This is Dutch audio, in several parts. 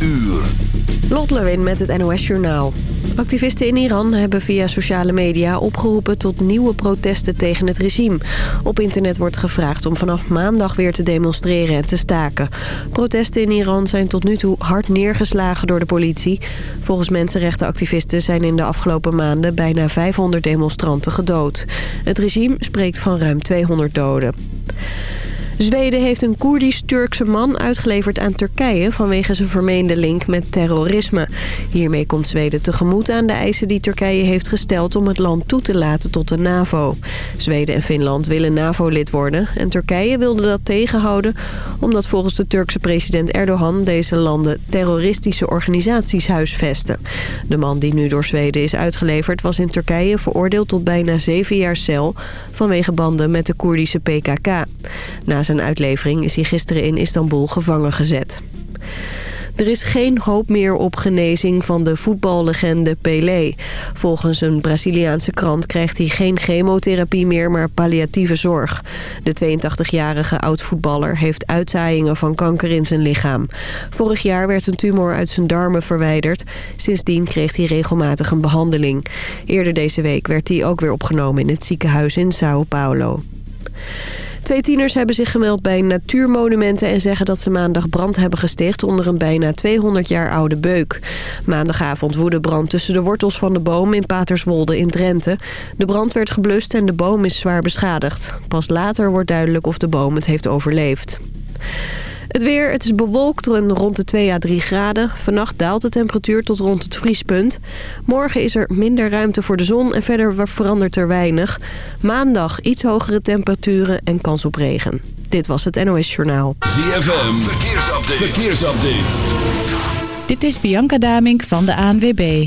uur. Lot Lewin met het NOS Journaal. Activisten in Iran hebben via sociale media opgeroepen tot nieuwe protesten tegen het regime. Op internet wordt gevraagd om vanaf maandag weer te demonstreren en te staken. Protesten in Iran zijn tot nu toe hard neergeslagen door de politie. Volgens mensenrechtenactivisten zijn in de afgelopen maanden bijna 500 demonstranten gedood. Het regime spreekt van ruim 200 doden. Zweden heeft een Koerdisch-Turkse man uitgeleverd aan Turkije... vanwege zijn vermeende link met terrorisme. Hiermee komt Zweden tegemoet aan de eisen die Turkije heeft gesteld... om het land toe te laten tot de NAVO. Zweden en Finland willen NAVO-lid worden... en Turkije wilde dat tegenhouden... omdat volgens de Turkse president Erdogan... deze landen terroristische organisaties huisvesten. De man die nu door Zweden is uitgeleverd... was in Turkije veroordeeld tot bijna zeven jaar cel... vanwege banden met de Koerdische PKK. Na zijn uitlevering is hij gisteren in Istanbul gevangen gezet. Er is geen hoop meer op genezing van de voetballegende Pelé. Volgens een Braziliaanse krant krijgt hij geen chemotherapie meer, maar palliatieve zorg. De 82-jarige oud-voetballer heeft uitzaaiingen van kanker in zijn lichaam. Vorig jaar werd een tumor uit zijn darmen verwijderd. Sindsdien kreeg hij regelmatig een behandeling. Eerder deze week werd hij ook weer opgenomen in het ziekenhuis in Sao Paulo. Twee tieners hebben zich gemeld bij natuurmonumenten... en zeggen dat ze maandag brand hebben gesticht onder een bijna 200 jaar oude beuk. Maandagavond woedde brand tussen de wortels van de boom in Paterswolde in Drenthe. De brand werd geblust en de boom is zwaar beschadigd. Pas later wordt duidelijk of de boom het heeft overleefd. Het weer, het is bewolkt rond de 2 à 3 graden. Vannacht daalt de temperatuur tot rond het vriespunt. Morgen is er minder ruimte voor de zon en verder verandert er weinig. Maandag iets hogere temperaturen en kans op regen. Dit was het NOS Journaal. ZFM, verkeersupdate. verkeersupdate. Dit is Bianca Damink van de ANWB.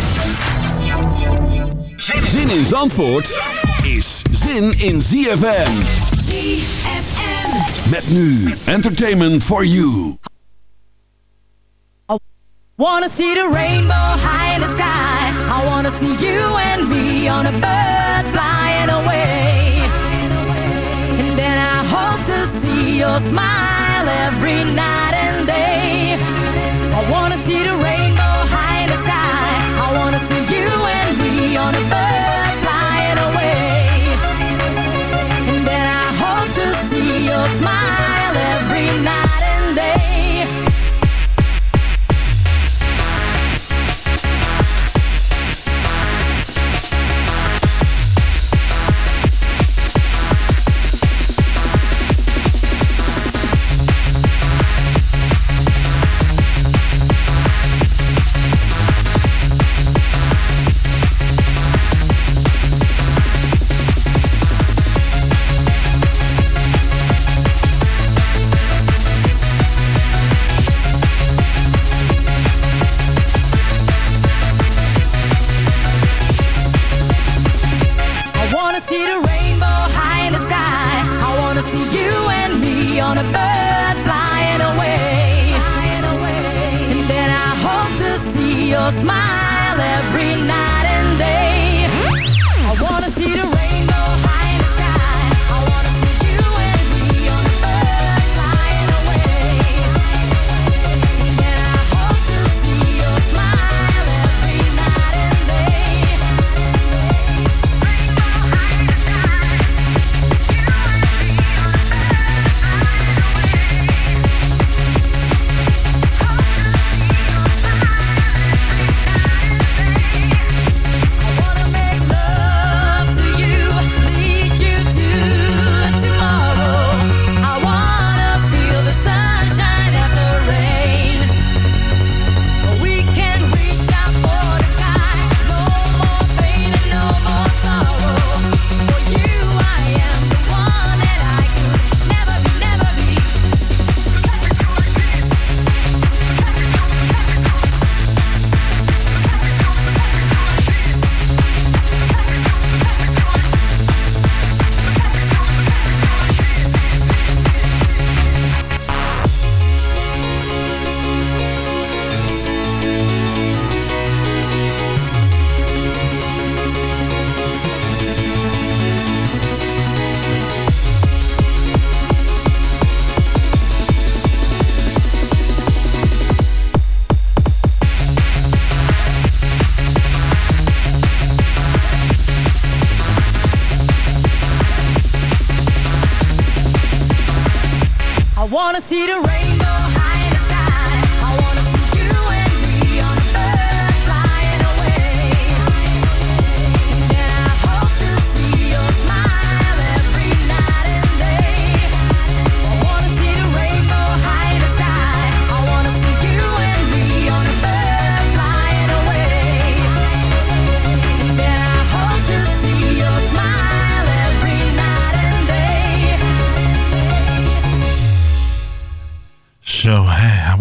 Zin in Zandvoort is zin in ZFM. ZFM. Met nu Entertainment for You. I wanna see the rainbow high in the sky. I wanna see you and me on a bird flying away. And then I hope to see your smile every night and day. I wanna see the rainbow high in the sky. I wanna see you and me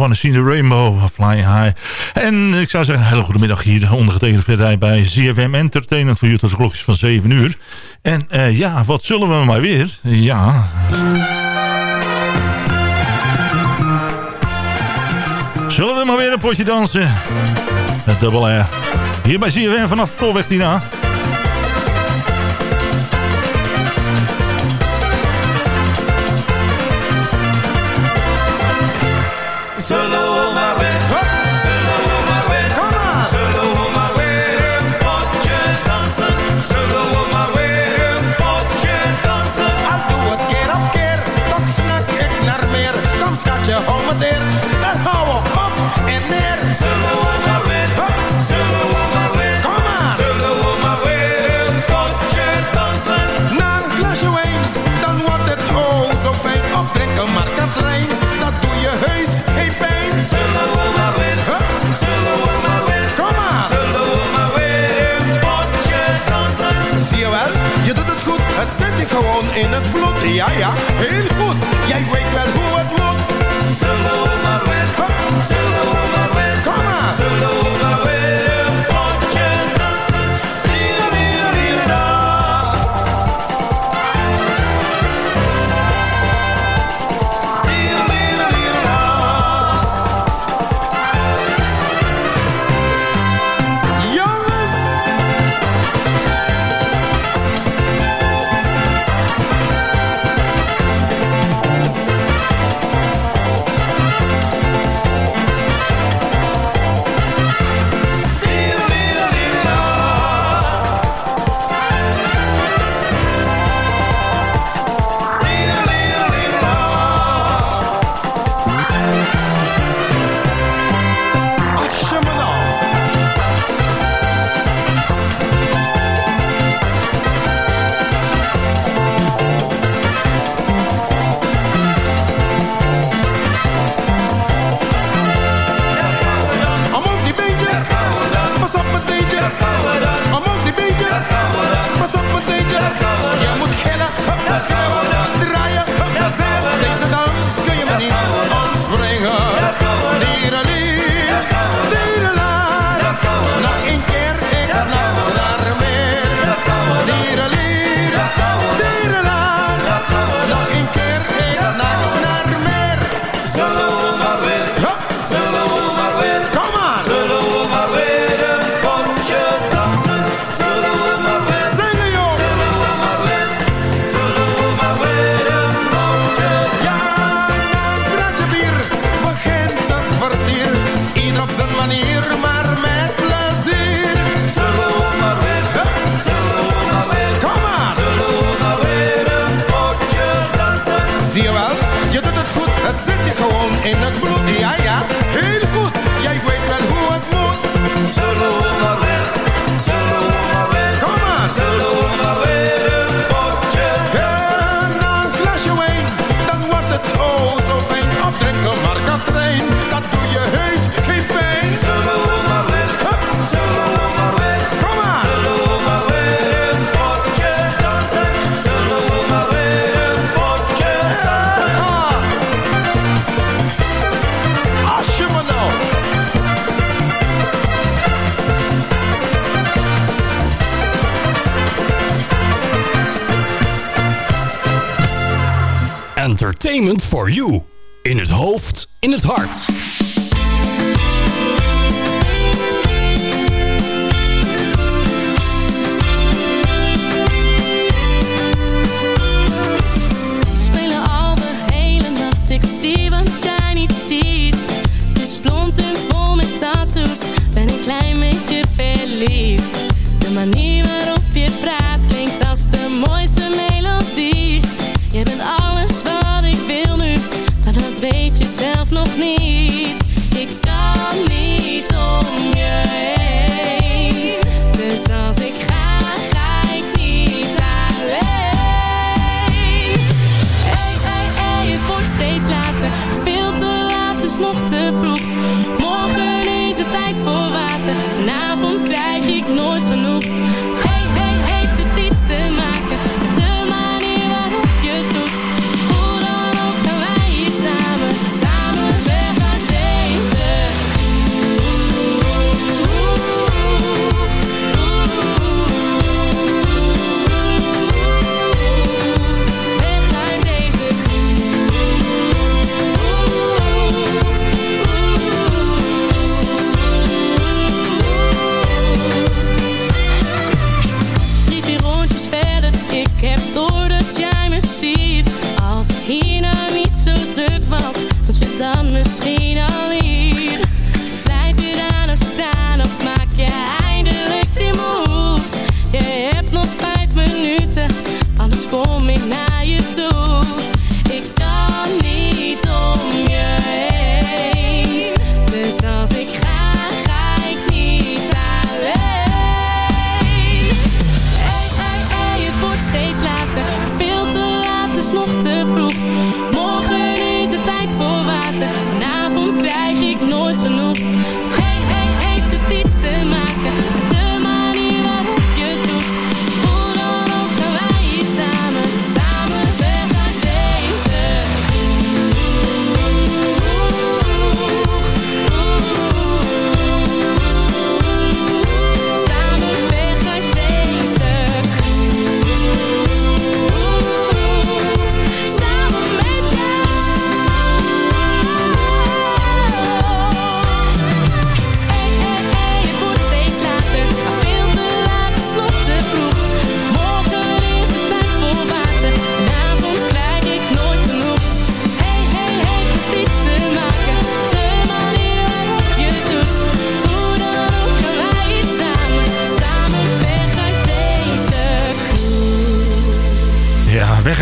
Wanna See the Rainbow, Flying High. En ik zou zeggen, hele goede middag hier ondergetekende Fred bij ZFM Entertainment voor jullie tot de klokjes van 7 uur. En eh, ja, wat zullen we maar weer? Ja... Zullen we maar weer een potje dansen? Met double R. Hier bij ZFM vanaf Tolweg Dina. Entertainment for you. In het hoofd, in het hart. Veel te laat is nog te vroeg.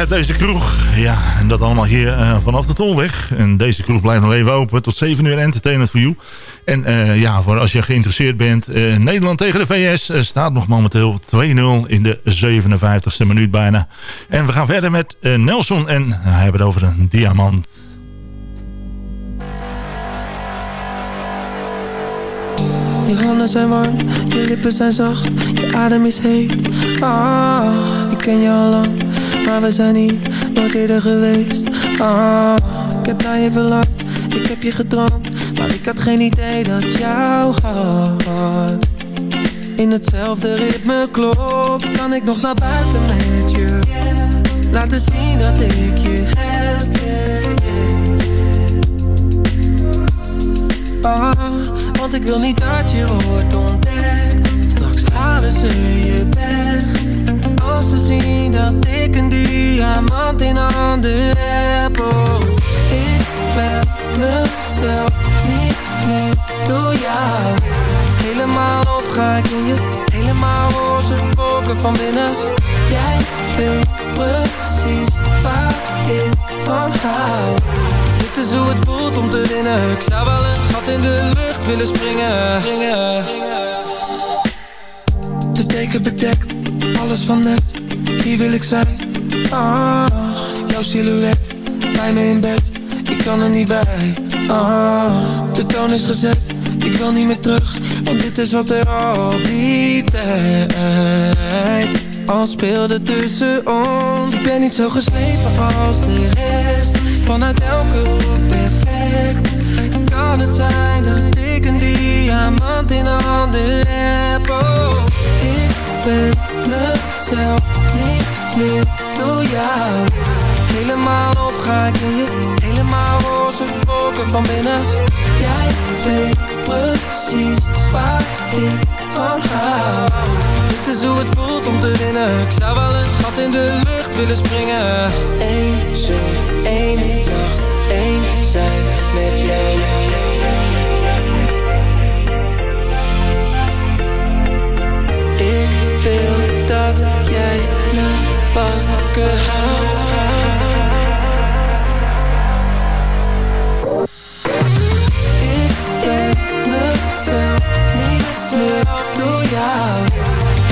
Deze kroeg. Ja, en dat allemaal hier eh, vanaf de Tolweg. En deze kroeg blijft nog even open. Tot 7 uur entertainment voor you. En eh, ja, voor als je geïnteresseerd bent. eh, Nederland tegen de VS staat nog momenteel 2-0 in de 57ste minuut bijna. En we gaan verder met Nelson. En hij hebben het over een diamant. Je handen zijn warm, je lippen zijn zacht, je adem is heet. Ah, ken je al lang, maar we zijn hier nooit eerder geweest. Ah, ik heb naar je verlangd, ik heb je gedroomd, maar ik had geen idee dat jouw hart in hetzelfde ritme klopt. Kan ik nog naar buiten met je? Laten zien dat ik je heb. Ah, want ik wil niet dat je wordt ontdekt Straks halen ze je weg Als ze zien dat ik een diamant in handen heb. Oh, Ik ben mezelf niet meer door jou. Helemaal op ga ik in je Helemaal roze wolken van binnen. Jij weet precies waar ik van hou. Dit is hoe het voelt om te winnen. Ik zou wel een gat in de lucht willen springen, springen. De deken bedekt, alles van net Hier wil ik zijn. Ah, Jouw silhouet, bij me in bed. Ik kan er niet bij. Ah, De toon is gezet, ik wil niet meer terug. Want dit is wat er al die tijd Al speelde tussen ons. Ik ben niet zo geslepen als de rest. Vanuit elke hoek perfect. Kan het zijn dat ik een diamant in handen heb? Oh, ben mezelf niet meer door jou. Helemaal op ga ik in je Helemaal roze wolken van binnen. Jij weet precies waar ik van hou. Dit is hoe het voelt om te winnen. Ik zou wel een gat in de lucht willen springen. Eén zoen, één nacht, één zijn met jou wil dat jij me wakker houdt. Ik ben mezelf niet meer door jou.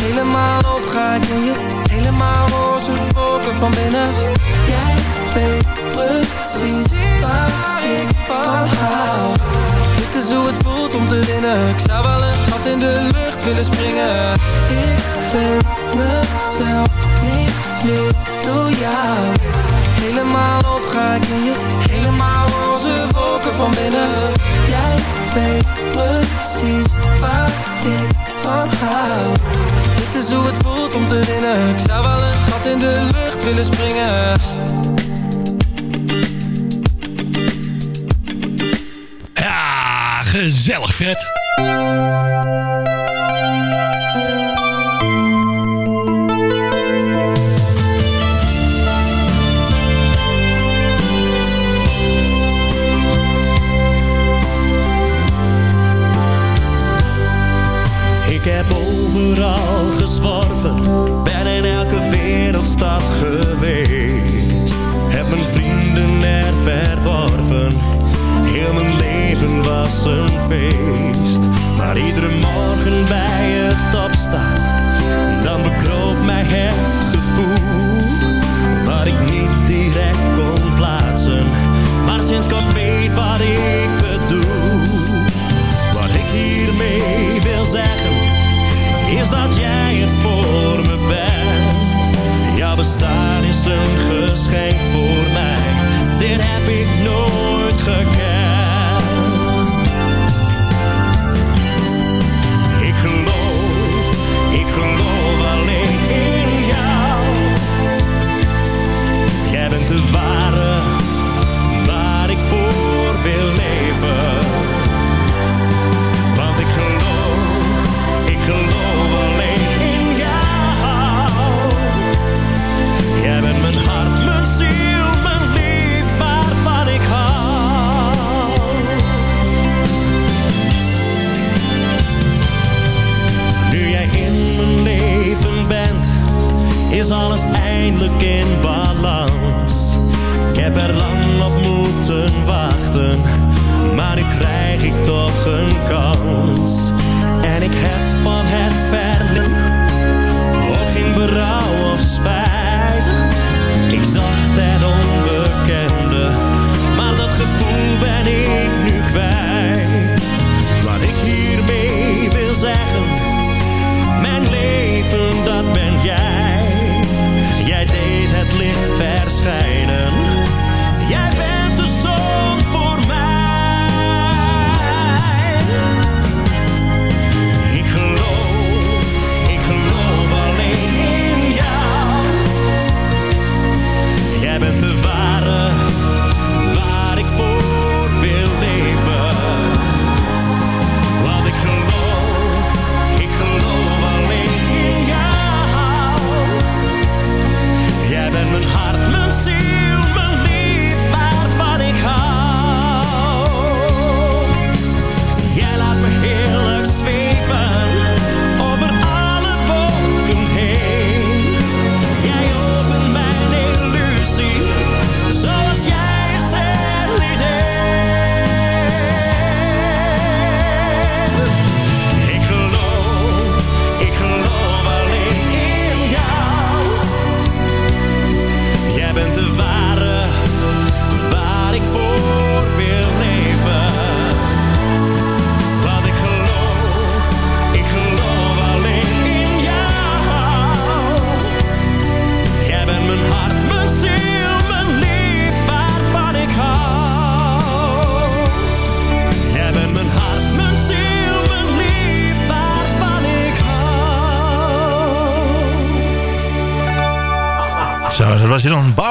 Helemaal opgaan in je, helemaal roze wolken van binnen. Jij weet precies waar ik van hou. Dit is hoe het voelt om te winnen. Ik zou wel een gat in de lucht willen springen. Ik ben mezelf niet meer door jou. Helemaal opga ik Helemaal onze wolken van binnen. Jij weet precies waar ik van hou. Dit is hoe het voelt om te winnen. Ik zou wel een gat in de lucht willen springen. Ja, gezellig Fred.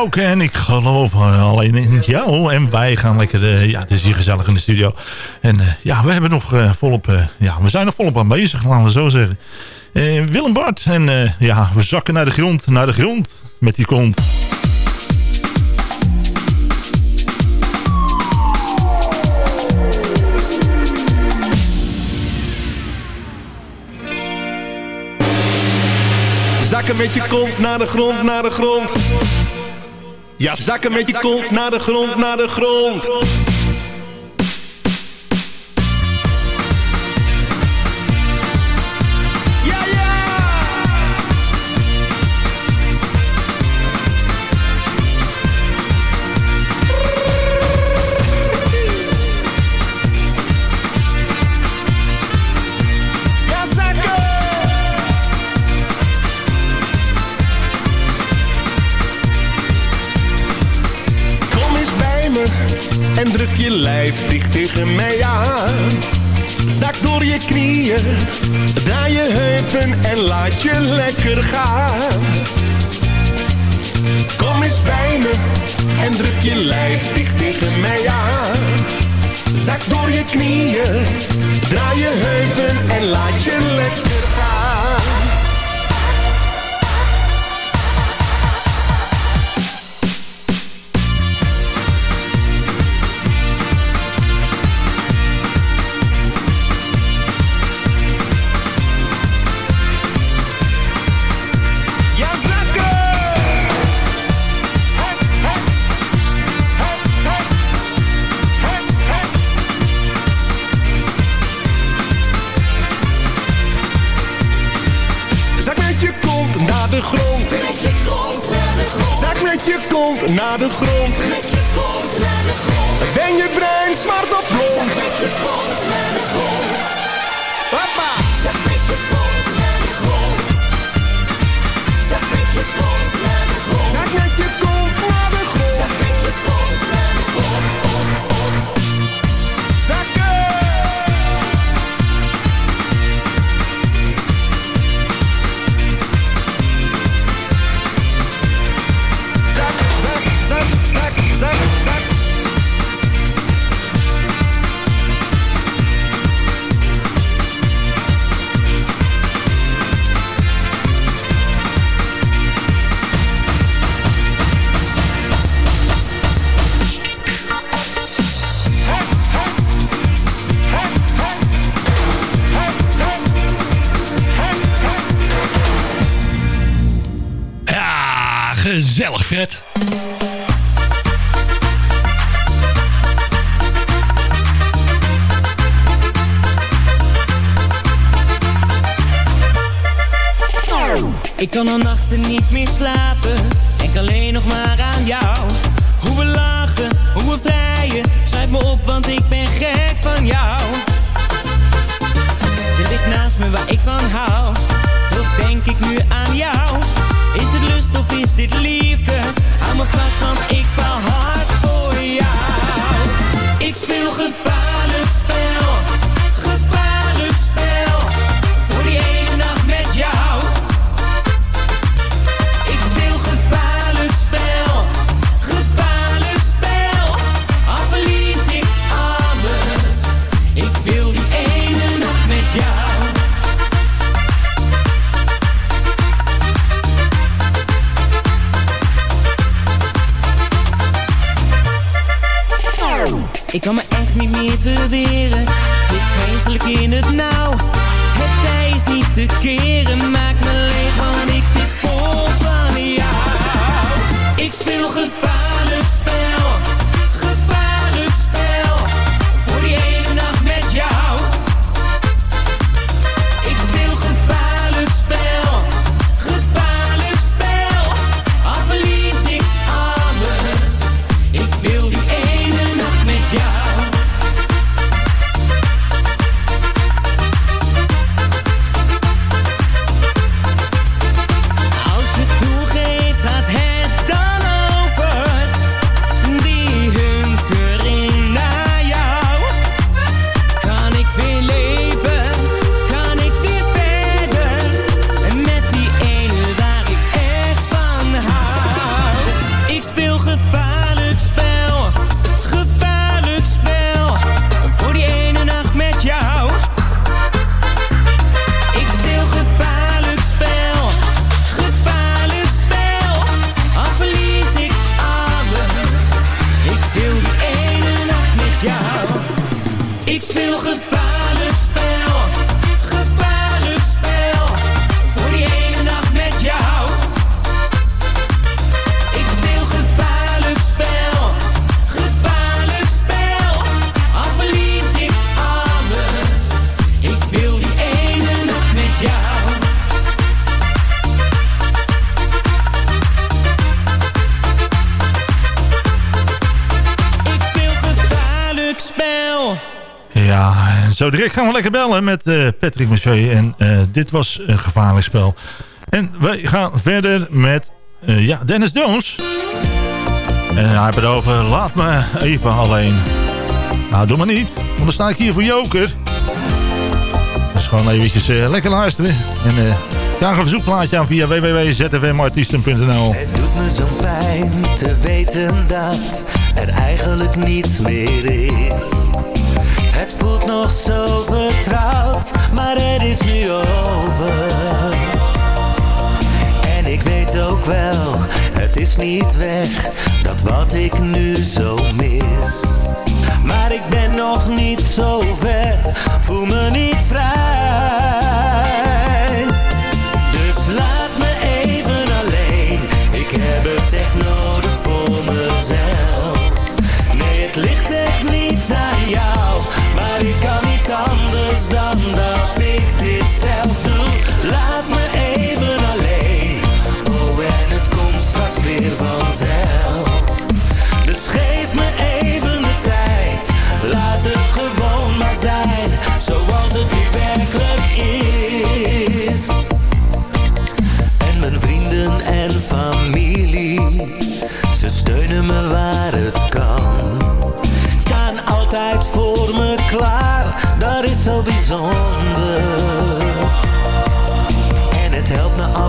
Oké, En ik geloof eh, alleen in jou. En wij gaan lekker... Eh, ja, het is hier gezellig in de studio. En eh, ja, we hebben nog volop... ja, we zijn nog volop aan bezig, laten we zo zeggen. Willem Bart. En ja, we zakken naar de grond. Naar de grond. Met die kont. Zakken met je kont naar de grond, naar de grond. Ja, zakken met je kont naar de grond, naar de grond. mij aan. Zak door je knieën, draai je heupen en laat je lekker gaan. Kom eens bij me en druk je lijf dicht tegen mij aan. Zak door je knieën, draai je heupen en laat je lekker zwart op. Ik kan al nachten niet meer slapen, denk alleen nog maar aan jou. Hoe we lachen, hoe we vrijen, sluit me op want ik ben gek van jou. Zit ik naast me waar ik van hou, toch denk ik nu aan zit liefde. aan mijn vast, want ik val Ik kan me echt niet meer verweren. Zit vreselijk in het nauw. Het tij is niet te keren. Maak me leeg, want ik zit vol van jou. Ik speel gevaar. ik. Ja, zo direct gaan we lekker bellen met eh, Patrick Monsieur. En eh, dit was een gevaarlijk spel. En we gaan verder met eh, ja, Dennis Jones. En hij heeft het over Laat me even alleen. Nou, doe maar niet, want dan sta ik hier voor Joker. Dus gewoon eventjes lekker luisteren. En uh, graag een verzoekplaatje aan via www.zfmartiesten.nl Het doet me zo fijn te weten dat er eigenlijk niets meer is. Het voelt nog zo vertrouwd, maar het is nu over. En ik weet ook wel, het is niet weg, dat wat ik nu zo mis. Maar ik ben nog niet zo ver, voel me niet vrij.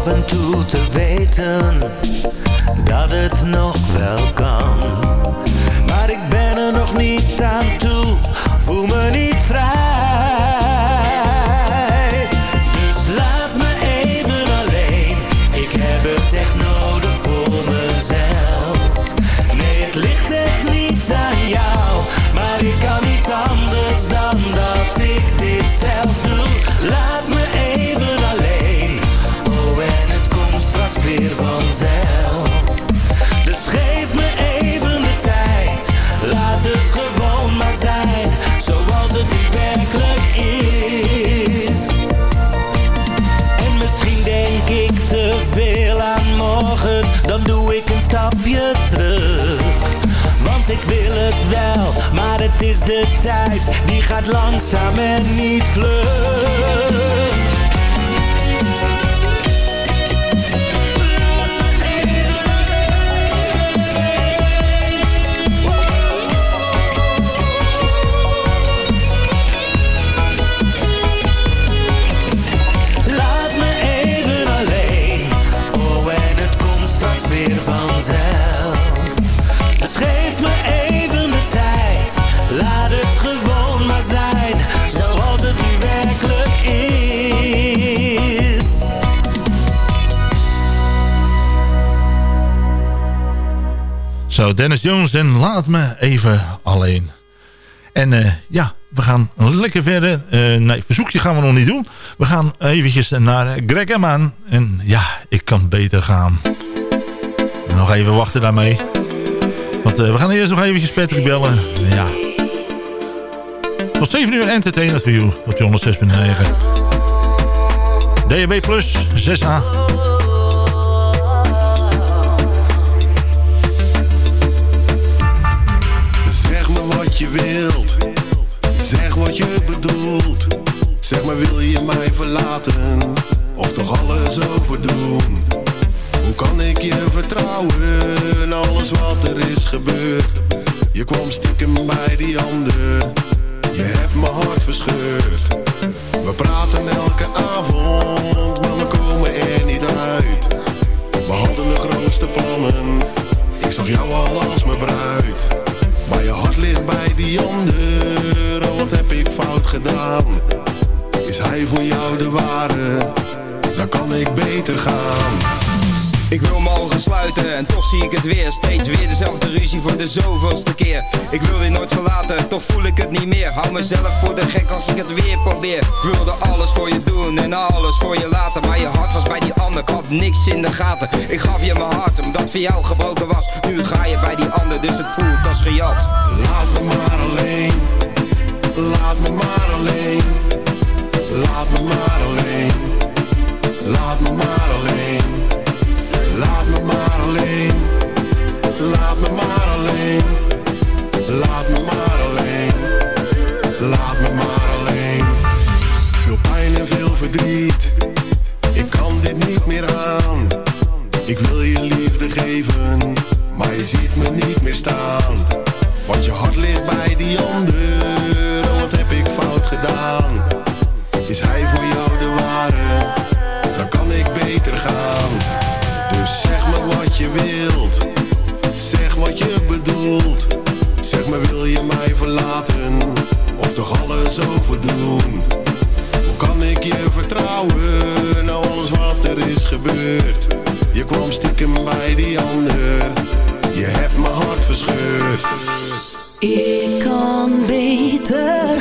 En toe te weten dat het nog wel kan. Maar ik ben er nog niet aan is de tijd, die gaat langzaam en niet vlug. Dennis Jones en laat me even alleen. En eh, ja, we gaan lekker verder. Eh, nee, verzoekje gaan we nog niet doen. We gaan eventjes naar Greg Eman. En ja, ik kan beter gaan. Nog even wachten daarmee. Want eh, we gaan eerst nog eventjes Patrick bellen. Ja. Tot 7 uur entertainment voor you op die 106.9. DHB Plus 6A. Zeg wat je bedoelt. Zeg maar wil je mij verlaten, of toch alles overdoen? Hoe kan ik je vertrouwen, alles wat er is gebeurd? Je kwam stiekem bij die ander, je hebt mijn hart verscheurd. We praten elke avond, maar we komen er niet uit. We hadden de grootste plannen, ik zag jou al als mijn bruid. Oh wat heb ik fout gedaan? Is hij voor jou de ware? Dan kan ik beter gaan. Ik wil mijn ogen sluiten en toch zie ik het weer. Steeds weer dezelfde ruzie voor de zoveelste keer. Ik wil je nooit verlaten, toch voel ik het niet meer. Hou mezelf voor de gek als ik het weer probeer. Ik wilde alles voor je doen en alles voor je laten. Maar je hart was bij die ander, ik had niks in de gaten. Ik gaf je mijn hart, omdat voor jou gebroken was. Nu ga je bij die ander, dus het voelt als gejat. Laat me maar alleen, laat me maar alleen. Laat me maar alleen, laat me maar alleen. Laat me maar alleen, laat me maar alleen. Laat me maar alleen. Veel pijn en veel verdriet, ik kan dit niet meer aan. Ik wil je liefde geven, maar je ziet me niet hart ligt bij die ander. Je kwam stiekem bij die ander. Je hebt mijn hart verscheurd. Ik kan beter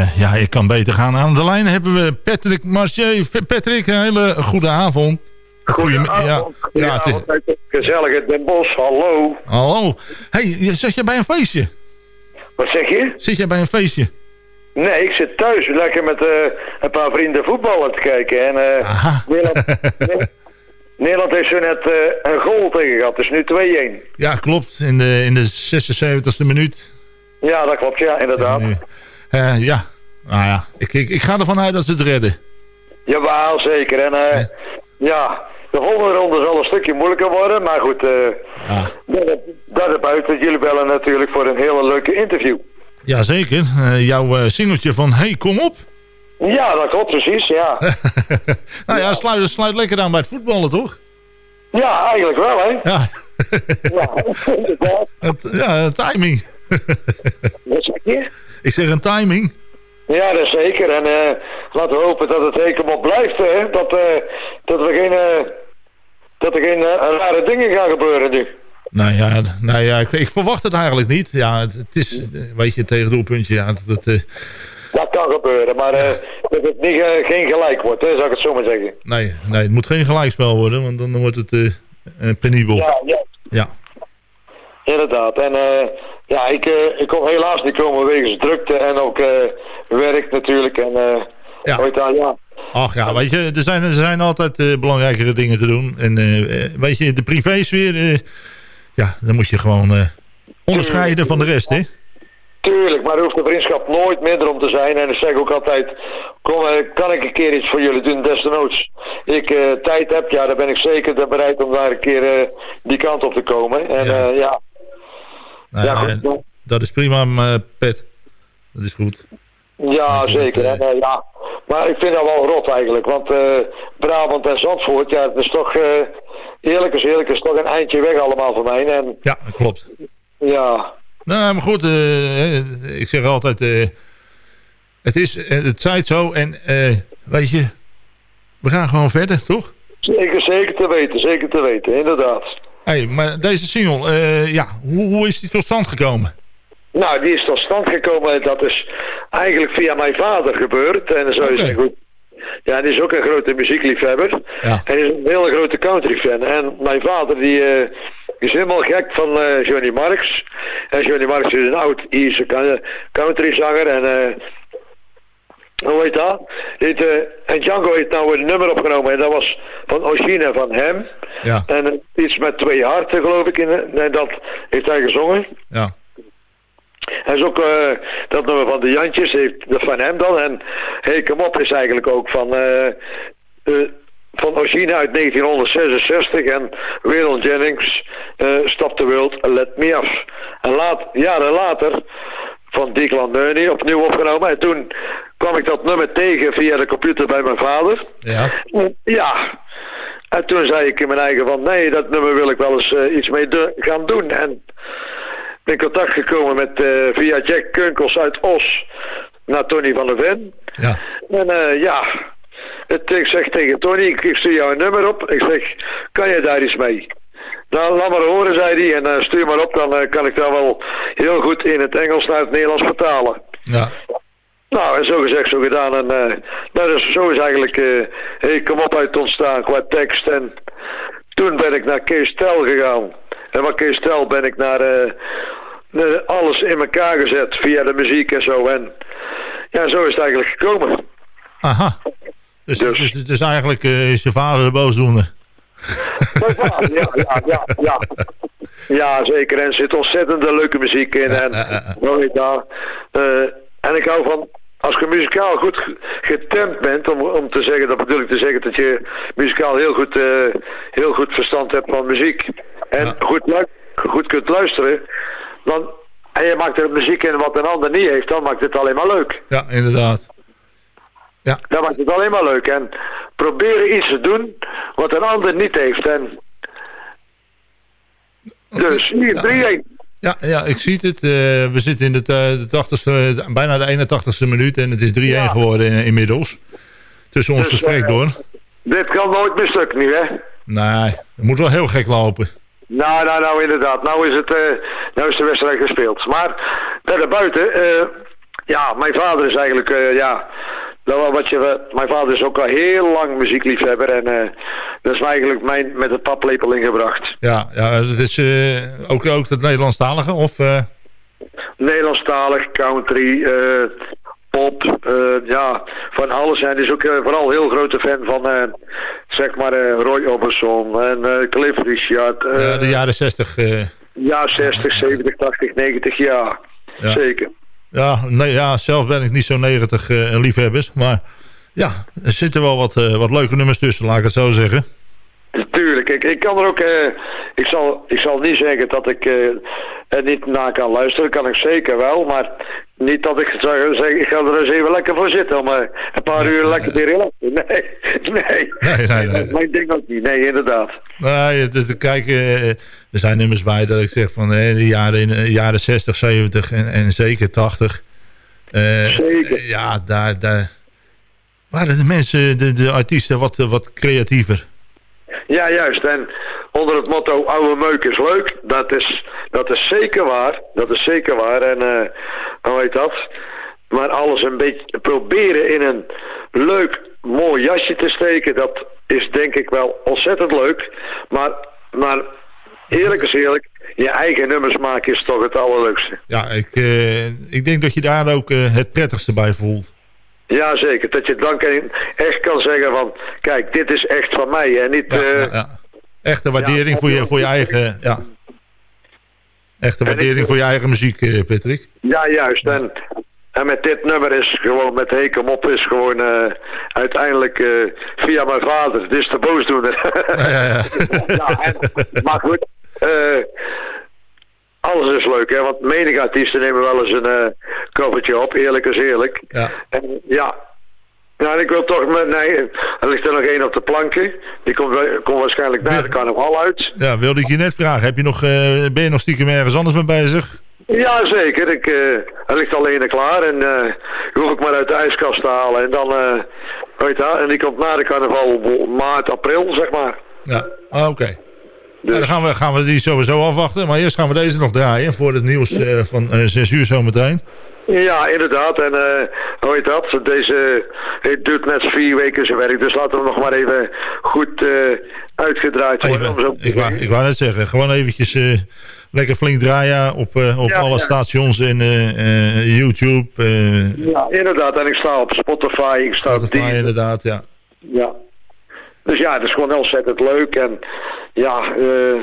Eh, ja, ik kan beter gaan. Aan de lijn hebben we Patrick Marché. Patrick, een hele goede avond. Goedenavond. Ja, ja, het is-. Gezellig het Den Bosch, hallo. hallo. hey, je- zit jij bij een feestje? Wat zeg je? Zit jij bij een feestje? Nee, ik zit thuis lekker met eh, een paar vrienden voetballen te kijken. En eh, Nederland, Ne- Nederland heeft zo net een goal tegen gehad, dus nu 2-1. Ja, klopt. In de, in de 76e minuut. Ja, dat klopt, ja, inderdaad. Eh, ja, nou ja. Ik, ik, ik ga ervan uit dat ze het redden. Jawel, zeker. En eh, ja, de volgende ronde zal een stukje moeilijker worden, maar goed, eh dat erbuiten. Jullie bellen natuurlijk voor een hele leuke interview. Jazeker. Eh jouw singeltje van Hey, kom op. Ja, dat klopt precies, ja. Nou ja, sluit, sluit lekker aan bij het voetballen, toch? Ja, eigenlijk wel, hè? Ja. Ja. Het, ja, timing. Wat zeg je? Ik zeg een timing. Ja, dat zeker. En eh, laten we hopen dat het helemaal blijft, hè. Dat, eh, dat, we geen, eh, dat er geen eh, rare dingen gaan gebeuren nu. Nou ja, nou ja ik, ik verwacht het eigenlijk niet. Ja, het, het is, eh, weet je, tegen doelpuntje. Ja, dat, dat, eh, Dat kan gebeuren, maar eh, dat het niet, eh, geen gelijk wordt, hè, zou ik het zo maar zeggen. nee, nee, het moet geen gelijkspel worden, want dan wordt het eh, eh, penibel. Ja, ja. Ja. Inderdaad. En eh, ja, ik, eh, ik kon helaas niet komen wegens drukte en ook eh, werk natuurlijk. En eh Ja. heet dat, ja. Ach ja, weet je, er zijn, er zijn altijd belangrijkere dingen te doen. En weet je, de privésfeer, ja, dan moet je gewoon onderscheiden van de rest, hè? Tuurlijk, maar er hoeft de vriendschap nooit minder om te zijn. En ik zeg ook altijd, kom, kan ik een keer iets voor jullie doen, desnoods. Ik tijd heb, ja, dan ben ik zeker bereid om daar een keer die kant op te komen. En ja, ja, Nou, Ja, goed. eh, dat is prima, eh, Pet. Dat is goed. ja zeker. Eh, ja. Maar ik vind dat wel rot eigenlijk, want Brabant en Zandvoort, ja, het is toch, eh, eerlijk is eerlijk, is toch een eindje weg allemaal voor mij. En Ja, klopt. ja, Nou, maar goed, ik zeg altijd, het is, het zijt zo en weet je, we gaan gewoon verder, toch? zeker, zeker te weten, zeker te weten, inderdaad. Hey, maar deze single, eh, ja, hoe, hoe is die tot stand gekomen? Nou, die is tot stand gekomen. Dat is eigenlijk via mijn vader gebeurd. En zo is Oké. hij goed. Ja, die is ook een grote muziekliefhebber. Ja. Hij is een hele grote country fan. En mijn vader die eh, is helemaal gek van eh, Johnny Marks. En Johnny Marks is een oud Ierse countryzanger. En hoe heet dat? Eh, en Django heeft nou een nummer opgenomen. En dat was van Oshina van hem. Ja. En eh, iets met twee harten geloof ik. In, en dat heeft hij gezongen. Ja. Hij is ook eh, dat nummer van de Jantjes, heeft dat van hem dan. En Hey Kom Op is eigenlijk ook van, eh eh, van Oshina uit 1966. En Waylon Jennings, eh Stop the World, Let Me Off. En laat, jaren later van Declan Nerney opnieuw opgenomen. En toen kwam ik dat nummer tegen via de computer bij mijn vader. Ja. Ja. En toen zei ik in mijn eigen van, nee, dat nummer wil ik wel eens eh, iets mee gaan doen. En ben in contact gekomen met, eh, via Jack Kunkels uit Os. naar Tony van der Ven. Ja. En eh, ja, het, ik zeg tegen Tony, ik, ik stuur jou een nummer op. Ik zeg, kan je daar eens mee? Nou, laat maar horen, zei hij. En eh, stuur maar op, dan eh, kan ik dat wel heel goed in het Engels naar het Nederlands vertalen. Ja. Nou, en zo gezegd, zo gedaan. En eh, nou, dus zo is eigenlijk hey, kom op uit ontstaan qua tekst. En toen ben ik naar Kees Tel gegaan. En van Kees Tel ben ik naar alles in elkaar gezet via de muziek en zo. En ja, zo is het eigenlijk gekomen. Aha. Dus, dus, dus, eigenlijk eh, is je vader de boosdoener. Ja, ja, ja, ja. Ja, zeker. En er zit ontzettend leuke muziek in. En, weet daar. Eh, en ik hou van, als je muzikaal goed ge- getemd bent, om, om te zeggen, dat bedoel ik te zeggen dat je muzikaal heel goed, eh, heel goed verstand hebt van muziek. En goed, lu- goed kunt luisteren, dan, en je maakt er muziek in wat een ander niet heeft, dan maakt het alleen maar leuk. Ja, inderdaad. Dan maakt het alleen maar leuk. En proberen iets te doen wat een ander niet heeft. En dus hier 3-1. Ja, ja, ik zie het. Eh, we zitten in de, de 80ste, bijna de 81ste minuut en het is 3-1 geworden in- inmiddels. Tussen ons Dus, gesprek eh, door. Dit kan nooit mislukken nu, hè? Nee, het moet wel heel gek lopen. Nou, nou, nou, inderdaad. Nou is, het, eh, nou is de wedstrijd gespeeld. Maar verder buiten, eh, ja, mijn vader is eigenlijk, eh, ja, nou, wat je, mijn vader is ook al heel lang muziekliefhebber en eh, dat is eigenlijk mijn, met het paplepel ingebracht. Ja, ja het is eh, ook, ook het Nederlandstalige of... eh, Nederlandstalig, country, pop, ja, van alles. En hij is ook vooral een heel grote fan van, zeg maar, Roy Orbison en Cliff Richard. ja, de jaren 60. eh, Ja, 60, 70, 80, 90 jaar. Ja. Zeker. Ja, nee, ja, zelf ben ik niet zo 90 eh, liefhebbers. Maar ja, er zitten wel wat, eh, wat leuke nummers tussen, laat ik het zo zeggen. Tuurlijk, ik, ik kan er ook, eh, ik, zal, ik zal niet zeggen dat ik eh, er niet naar kan luisteren, kan ik zeker wel, maar niet dat ik zou zeggen, ik ga er eens even lekker voor zitten om eh, een paar uur lekker te relaxen. Nee, nee, Nee, nee, nee. mijn ding ook niet, nee, inderdaad. Nee, is te kijken, eh, er zijn nummers bij dat ik zeg van eh, de jaren, in de jaren 60, 70 en, en zeker 80. Eh, Ja, daar, daar waren de mensen, de, de artiesten wat, eh, wat creatiever. Ja, juist. En onder het motto oude meuk is leuk, dat is, dat is zeker waar. Dat is zeker waar. En eh hoe heet dat? Maar alles een beetje proberen in een leuk, mooi jasje te steken, dat is denk ik wel ontzettend leuk. Maar, maar eerlijk is eerlijk, je eigen nummers maken is toch het allerleukste. Ja, ik, eh, ik denk dat je daar ook eh, het prettigste bij voelt. Ja, zeker. Dat je dan echt kan zeggen van, kijk, dit is echt van mij en niet... eh, Echte waardering voor, je, voor je eigen... Ja. Echte waardering voor je eigen muziek, eh, Patrick. Ja, juist. En, en met dit nummer is gewoon, met Hekem op is gewoon eh, uiteindelijk via mijn vader. Dit is de boosdoener. ja, en, maar goed, alles is leuk, hè. Want menig artiesten nemen wel eens een eh covertje op, eerlijk is eerlijk. Ja. En ja, ja, en ik wil toch, met, nee, er ligt er nog één op de planken. Die komt, komt waarschijnlijk na de carnaval uit. Ja, wilde ik je net vragen. Heb je nog, eh, ben je nog stiekem ergens anders mee bezig? Ja, zeker. Ik, eh, er ligt al een klaar en die hoef ik maar uit de ijskast te halen. En dan, weet je, en die komt na de carnaval maart, april, zeg maar. Ja, ah, oké. Nou, dan gaan we, gaan we die sowieso afwachten. Maar eerst gaan we deze nog draaien voor het nieuws eh, van eh 6 uur zometeen. Ja, inderdaad. En eh hoe heet dat? Deze, het doet net vier weken zijn werk. Dus laten we nog maar even goed uitgedraaid worden. om zo Ik wou, ik wou net zeggen, gewoon eventjes lekker flink draaien op, op Ja, alle ja. stations en eh, YouTube. Ja, inderdaad. En ik sta op Spotify, ik sta op Spotify Deezer. inderdaad, ja. Ja. Dus ja, het is gewoon ontzettend leuk. En ja, eh,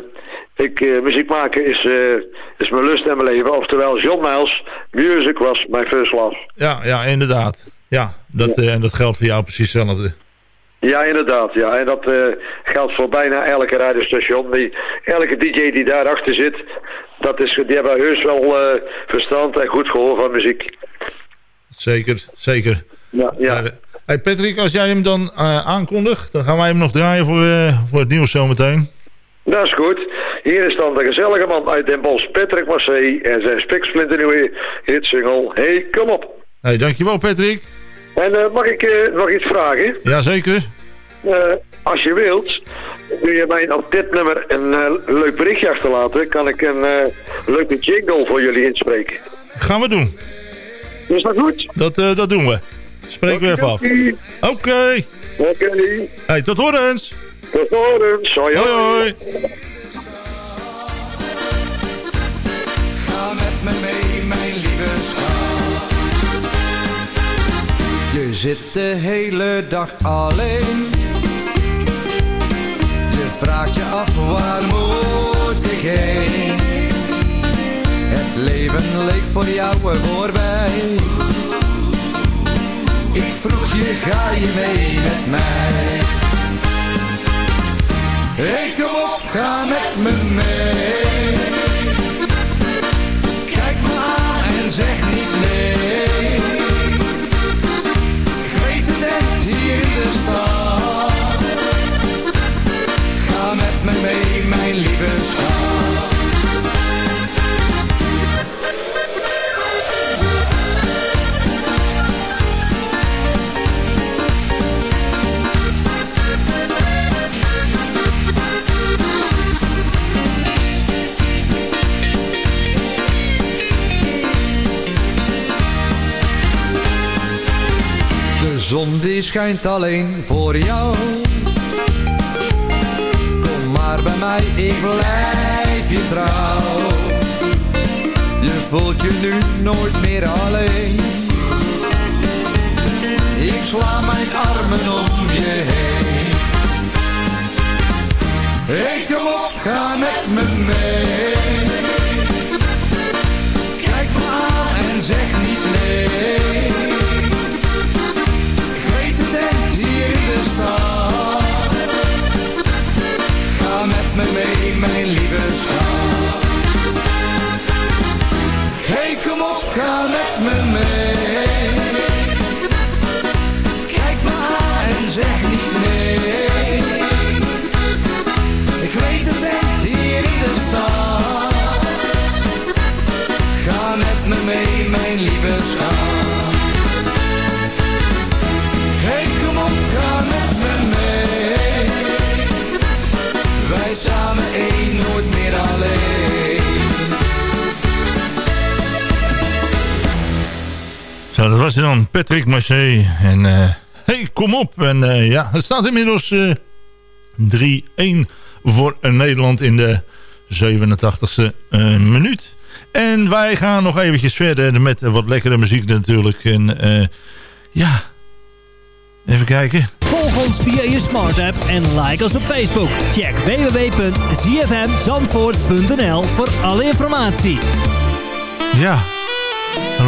ik, eh, muziek maken is, eh, is mijn lust en mijn leven. Oftewel, John Miles, music was mijn first love. Ja, ja, inderdaad. Ja, dat, en dat geldt voor jou precies hetzelfde. Ja, inderdaad. Ja. En dat geldt voor bijna elke radiostation. Die, elke DJ die daarachter zit, dat is, die hebben heus wel verstand en goed gehoor van muziek. Zeker, zeker. Ja, ja. Hey Patrick, als jij hem dan eh, aankondigt, dan gaan wij hem nog draaien voor, eh, voor het nieuws zometeen. Dat is goed. Hier is dan de gezellige man uit Den Bosch, Patrick Marseille en zijn spiksplinternieuwe hitsingle Hey, kom op. Hey, dankjewel Patrick. En eh, mag ik nog iets vragen? Jazeker. Als je wilt, kun je mij op dit nummer een leuk berichtje achterlaten. Kan ik een leuke jingle voor jullie inspreken. Gaan we doen. Is dat goed? Dat, dat doen we. Spreken we even af. Oké. Oké. Hey, tot horens. Tot horens. Hoi hoi. hoi. Ga met me mee, mijn lieve schat. Je zit de hele dag alleen. Je vraagt je af waar moet ik heen. Het leven leek voor jou voorbij. Ik vroeg je, ga je mee met mij? Hey, kom op, ga met me mee. Kijk me aan en zeg niet nee. Ik weet het echt hier in de stad. Ga met me mee, mijn lieve schat. Zon die schijnt alleen voor jou. Kom maar bij mij, ik blijf je trouw. Je voelt je nu nooit meer alleen. Ik sla mijn armen om je heen. Hey, kom op, ga met me mee. Kijk me aan en zeg niet nee. Ga met me mee, mijn lieve schat. Hey, kom op, ga met me mee. Kijk me aan en zeg niet nee. Ik weet het echt hier in de stad. Ga met me mee, mijn lieve schat. Zo, dat was hij dan, Patrick Marseille. En eh, hey, kom op. En eh, ja, het staat inmiddels eh 3-1 voor Nederland in de 87e eh, minuut. En wij gaan nog eventjes verder met wat lekkere muziek natuurlijk. En ja, even kijken. Volg ons via je smart app en like ons op Facebook. Check www.zfmzandvoort.nl voor alle informatie. Ja,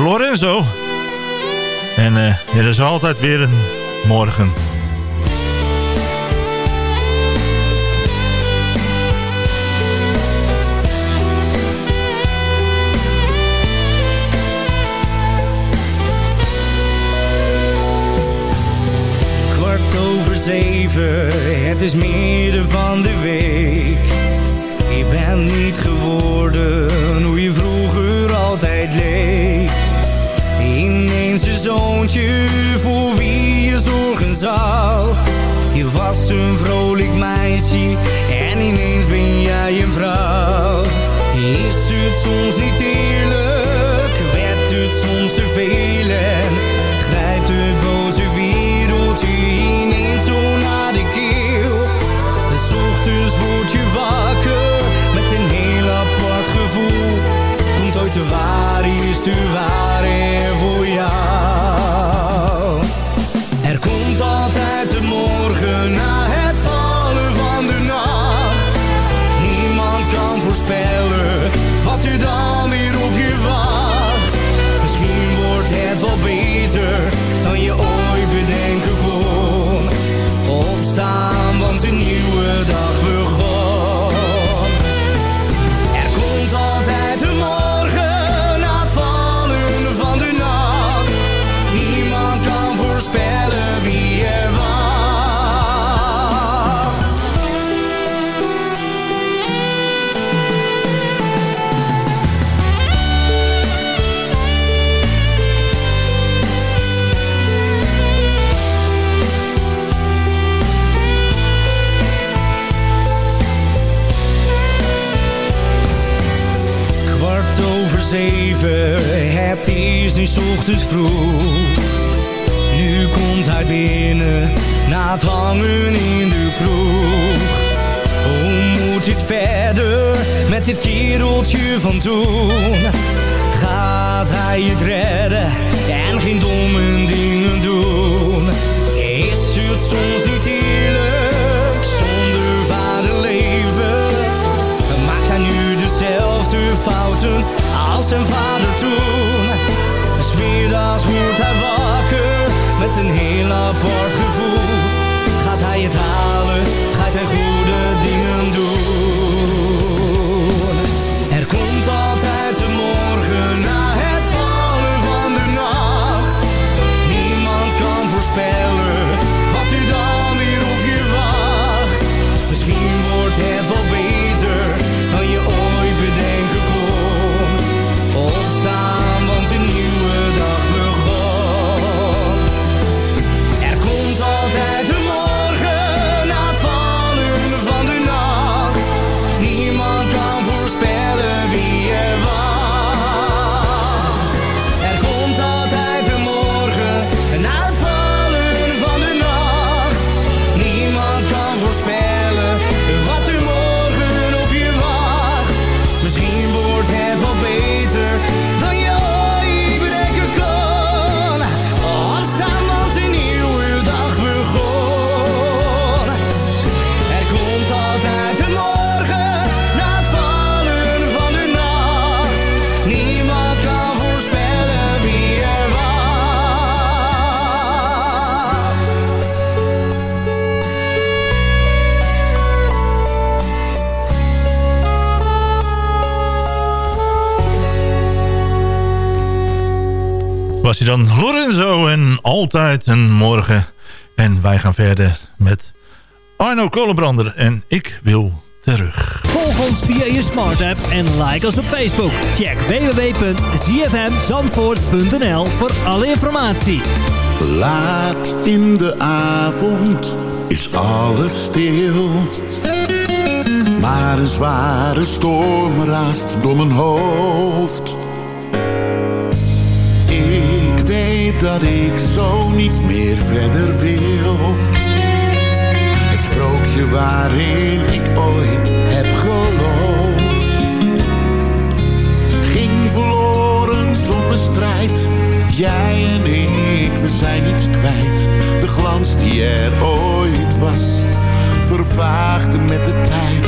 Lorenzo. En eh er is altijd weer een morgen. kwart over zeven, het is midden van de week. Je bent niet geworden zoontje voor wie je zorgen zou. Je was een vrolijk meisje en ineens ben jij een vrouw. Is het soms niet Nu komt hij binnen na het hangen in de kroeg. Hoe moet dit verder met dit kereltje van toen? Gaat hij het redden en geen domme dingen doen? Is het soms niet eerlijk zonder vader leven? Maakt hij nu dezelfde fouten als zijn vader toen? Smiddags wordt hij wakker met een heel Was hij dan Lorenzo en altijd een morgen. En wij gaan verder met Arno Kolenbrander en Ik Wil Terug. Volg ons via je smart app en like ons op Facebook. Check www.zfmzandvoort.nl voor alle informatie. Laat in de avond is alles stil. Maar een zware storm raast door mijn hoofd. Dat ik zo niet meer verder wil. Het sprookje waarin ik ooit heb geloofd. Ging verloren zonder strijd. Jij en ik, we zijn iets kwijt. De glans die er ooit was, vervaagde met de tijd.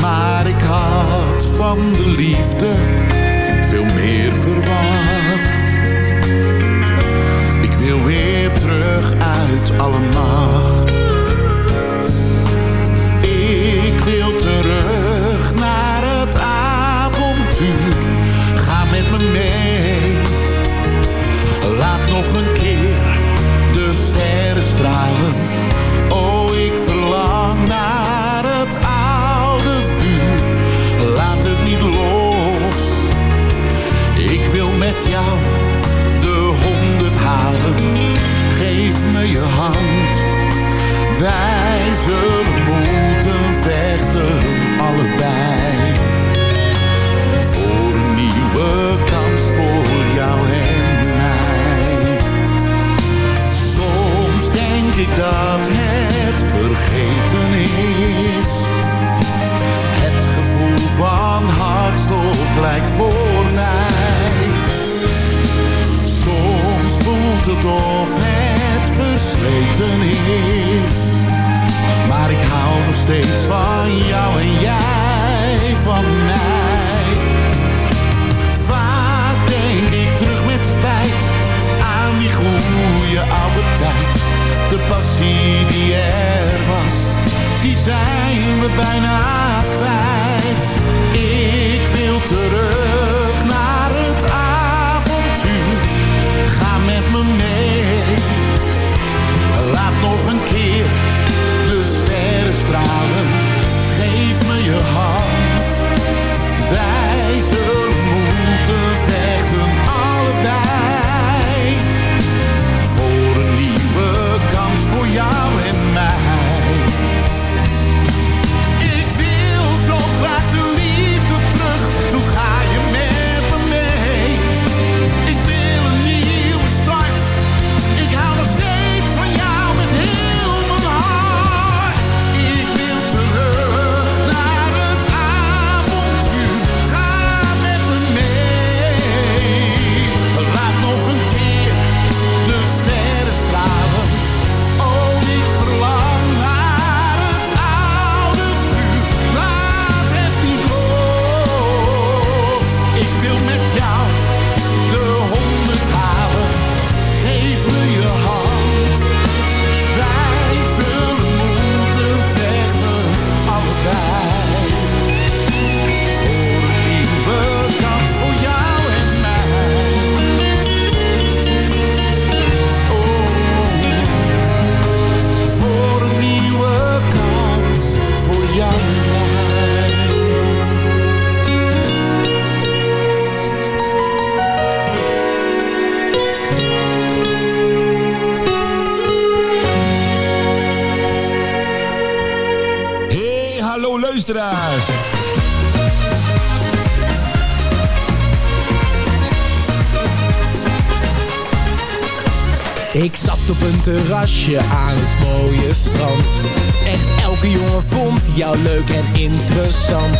Maar ik had van de liefde veel meer verwacht. Wil weer terug uit alle nacht. Ik wil terug naar het avontuur. Ga met me mee. Laat nog een keer de sterren stralen. Je hand. Wij zullen moeten vechten, allebei. Voor een nieuwe kans voor jou en mij. Soms denk ik dat het vergeten is. Het gevoel van hartstocht lijkt voor mij. Soms voelt het of versleten is. Maar ik hou nog steeds van jou en jij van mij. Vaak denk ik terug met spijt aan die goede oude tijd. De passie die er was, die zijn we bijna kwijt. Ik wil terug Geef me je hand. Wij zullen moeten vechten allebei. Voor een nieuwe kans voor jou op een terrasje aan het mooie strand. Echt elke jongen vond jou leuk en interessant.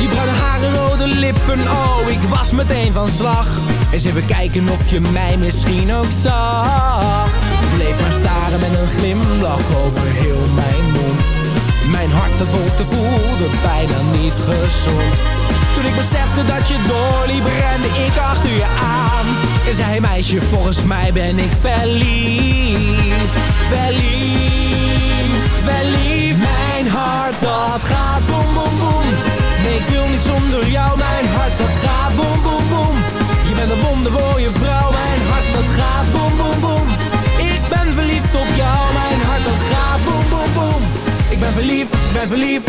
Je bruine haren, rode lippen, oh ik was meteen van slag. Eens even kijken of je mij misschien ook zag. Bleef maar staren met een glimlach over heel mijn mond. Mijn hart dat wolkte voelde bijna niet gezond. Toen ik besefte dat je doorliep, rende ik achter je aan. En zei meisje, volgens mij ben ik verliefd. Verliefd, verliefd. Mijn hart dat gaat boem boem boem. Nee, ik wil niet zonder jou. Mijn hart dat gaat boem boem boem. Je bent een wondermooie vrouw. Mijn hart dat gaat boem boem boem. Ik ben verliefd op jou. Mijn hart dat gaat boem boem boem. Ik ben verliefd, ik ben verliefd.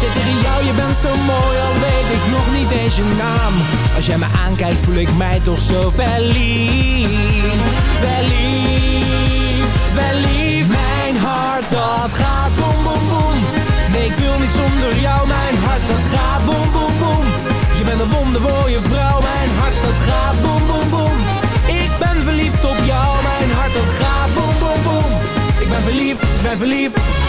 Zit tegen jou, je bent zo mooi, al weet ik nog niet eens je naam. Als jij me aankijkt voel ik mij toch zo verliefd Verliefd, verliefd. Mijn hart dat gaat boem boem boem. Nee ik wil niet zonder jou, mijn hart dat gaat boem boem boem. Je bent een wondermooie vrouw, mijn hart dat gaat boem boem boem. Ik ben verliefd op jou, mijn hart dat gaat boem boem boem. Ik ben verliefd, ik ben Verliefd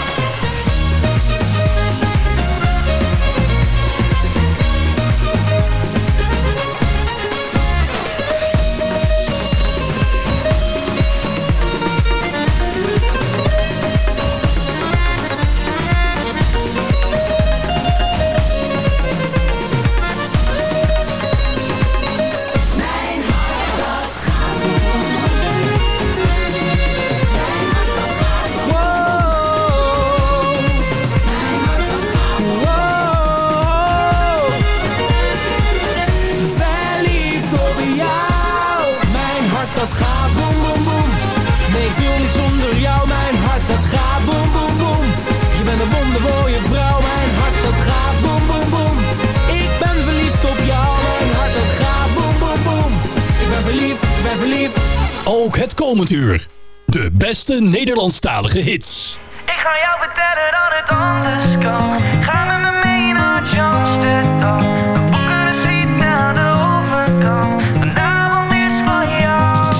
Ook het komend uur. De beste Nederlandstalige hits. Ik ga jou vertellen dat het anders kan. Ga met me mee naar Amsterdam. We boeken een suite naar de overkant. Vanavond is van jou.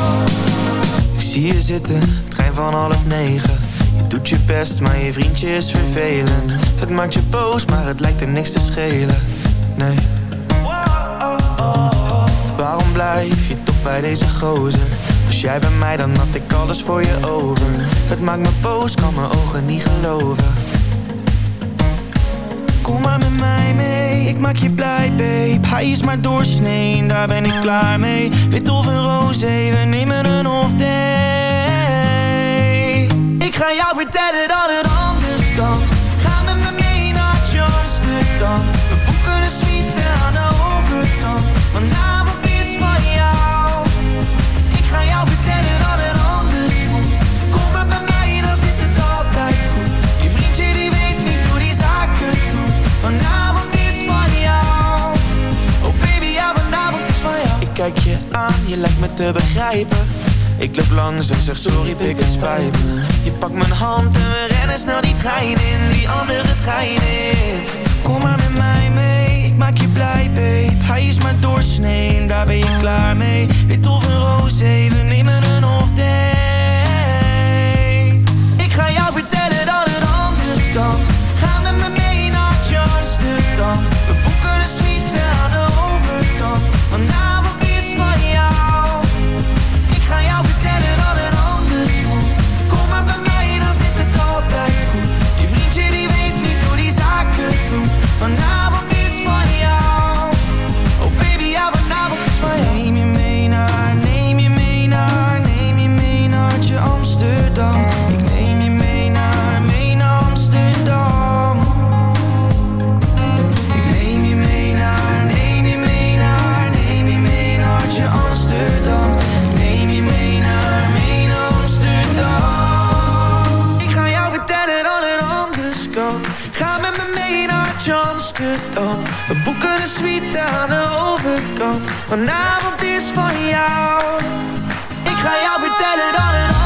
Ik zie je zitten, trein van half negen. Je doet je best, maar je vriendje is vervelend. Het maakt je boos, maar het lijkt er niks te schelen. Nee. Waarom blijf je toch bij deze gozer? Jij bij mij, dan had ik alles voor je over. Het maakt me boos, kan mijn ogen niet geloven. Kom maar met mij mee, ik maak je blij, babe. Hij is maar doorsnee, daar ben ik klaar mee. Wit of een roze, we nemen een off day. Ik ga jou vertellen dat het anders kan. Ga met me mee naar Amsterdam. We boeken een suite aan de overkant. Vanavond je lijkt me te begrijpen. Ik loop langs en zeg sorry, pik het spijt me. Je pakt mijn hand en we rennen snel die trein in, die andere trein in. Kom maar met mij mee, ik maak je blij, babe. Hij is maar doorsnee daar ben je klaar mee. Wit of een roze, we nemen een off day. Ik ga jou vertellen dat het anders kan. Ga met me mee naar Amsterdam. We boeken een suite aan de overkant. Vanavond We boeken een suite aan de overkant. Vanavond is van jou. Ik ga jou vertellen dat het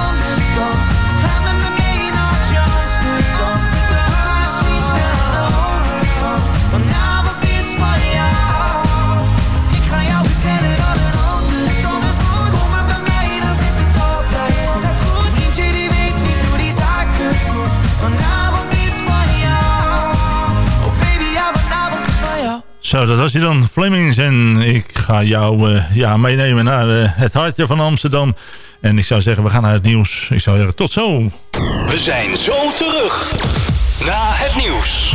Zo, dat was hij dan. Flemings en ik ga jou eh, ja, meenemen naar eh, het hartje van Amsterdam. En ik zou zeggen, we gaan naar het nieuws. Ik zou zeggen, tot zo. We zijn zo terug na het nieuws.